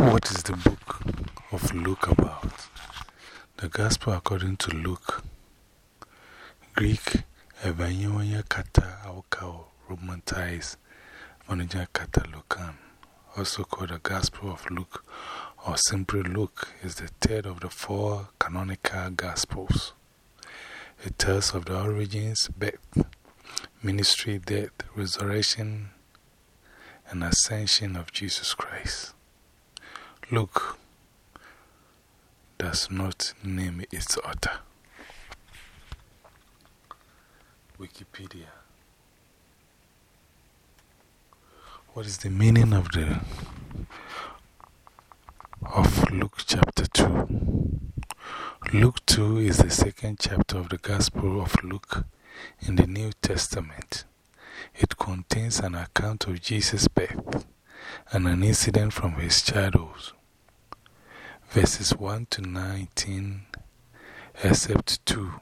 What is the book of Luke about? The Gospel according to Luke. Greek, Evangelia Kata Aukao, Romanized, Manager Kata Lucan. Also called the Gospel of Luke or simply Luke, is the third of the four canonical Gospels. It tells of the origins, birth, ministry, death, resurrection, and ascension of Jesus Christ. Luke does not name its author. Wikipedia. What is the meaning of the of Luke chapter 2? Luke 2 is the second chapter of the Gospel of Luke in the New Testament. It contains an account of Jesus' birth and an incident from his childhood verses 1 to 19, except 2,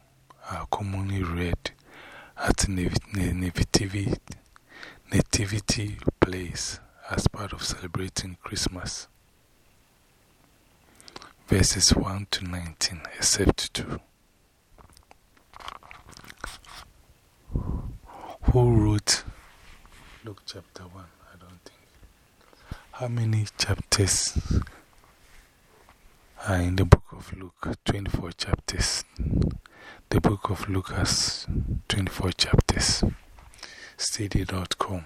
are commonly read at nativity, nativity as part of celebrating Christmas. Verses 1 to 19, except 2. Who wrote Luke chapter 1? I don't think. How many chapters are in the book of Luke, 24 chapters. The book of Luke has 24 chapters. Study.com.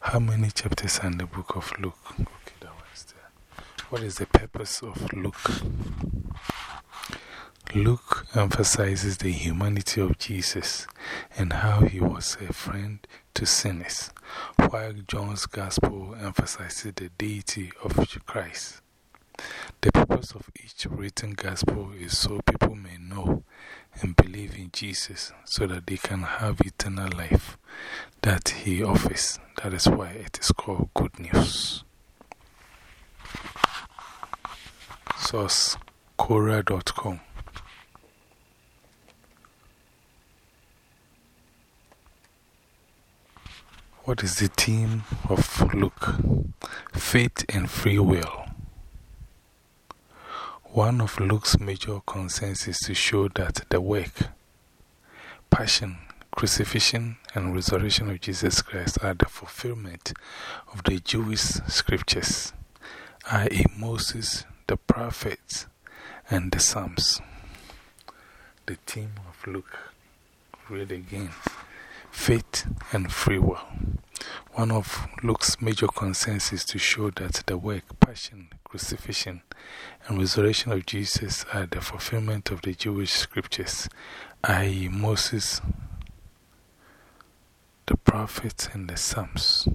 How many chapters are in the book of Luke? Okay, that there. What is the purpose of Luke? Luke emphasizes the humanity of Jesus and how he was a friend to sinners, while John's Gospel emphasizes the deity of Christ. The purpose of each written gospel is so people may know and believe in Jesus so that they can have eternal life that He offers. That is why it is called Good News. Source Quora.com. What is the theme of Luke? Faith and free will. One of Luke's major concerns is to show that the work, passion, crucifixion, and resurrection of Jesus Christ are the fulfillment of the Jewish scriptures, i.e., Moses, the prophets, and the Psalms. The theme of Luke, read again faith and free will. One of Luke's major concerns is to show that the work, passion, crucifixion, and resurrection of Jesus are the fulfillment of the Jewish scriptures, i.e., Moses, the prophets, and the Psalms.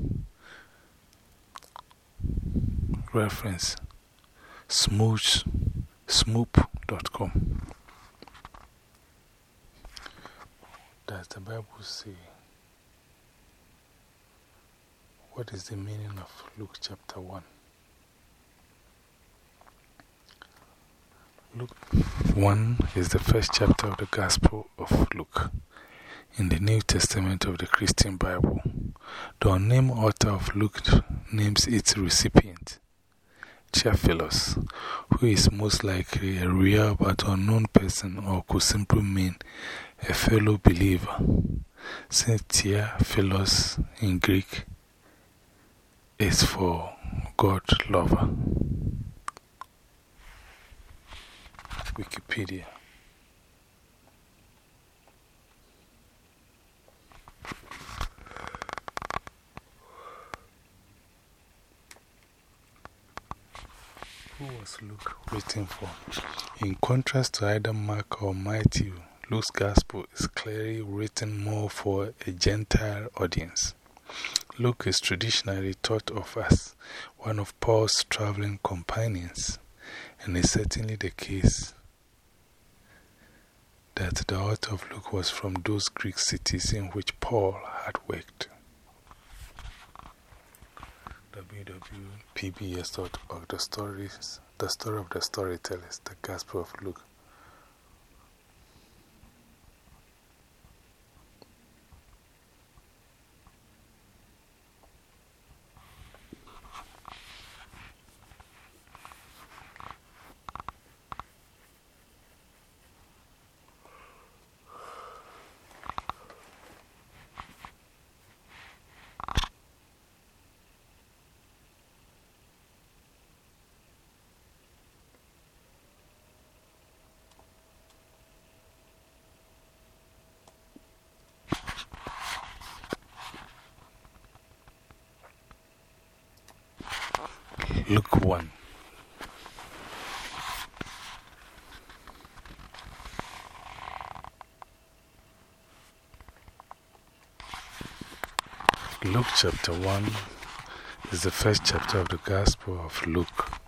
Reference smooch. Does the Bible say? What is the meaning of Luke chapter 1? Luke 1 is the first chapter of the Gospel of Luke in the New Testament of the Christian Bible. The unnamed author of Luke names its recipient, Theophilus, who is most likely a real but unknown person or could simply mean a fellow believer, since Theophilus in Greek is for God lover. Wikipedia. Who was Luke written for? In contrast to either Mark or Matthew, Luke's Gospel is clearly written more for a Gentile audience. Luke is traditionally thought of as one of Paul's traveling companions, and is certainly the case that the author of Luke was from those Greek cities in which Paul had worked. www.pbs.org The the story of the storytellers, the Gospel of Luke. Luke 1. Luke chapter 1 is the first chapter of the Gospel of Luke.